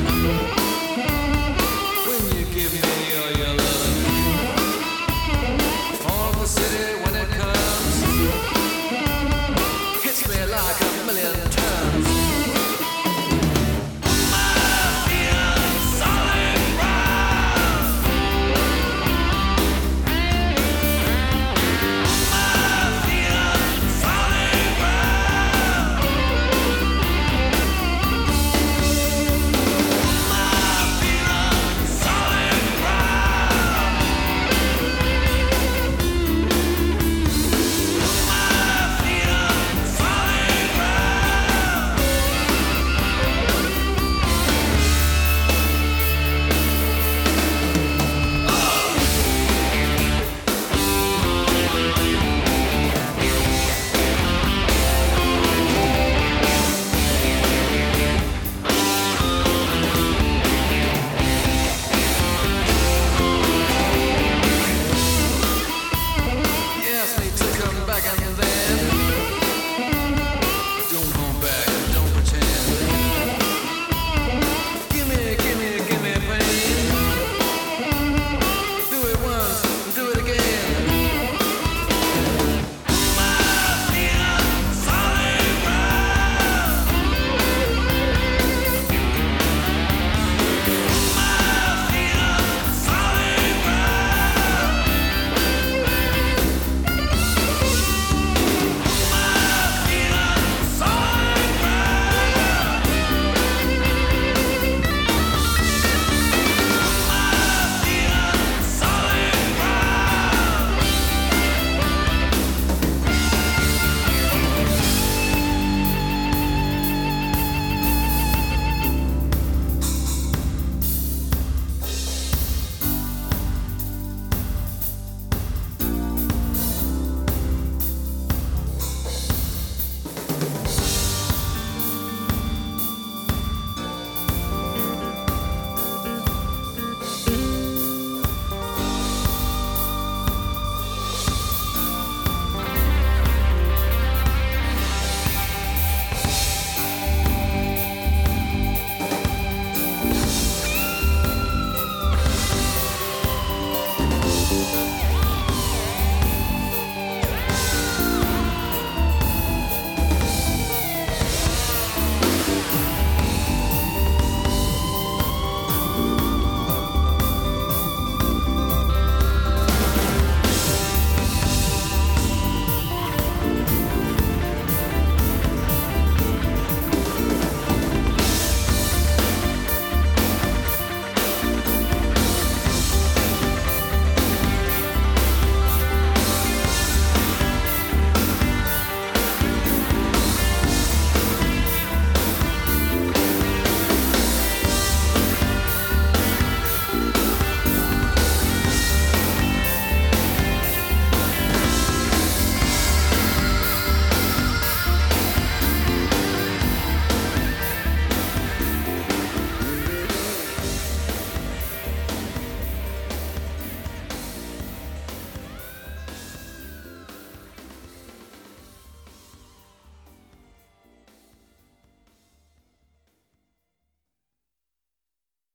Música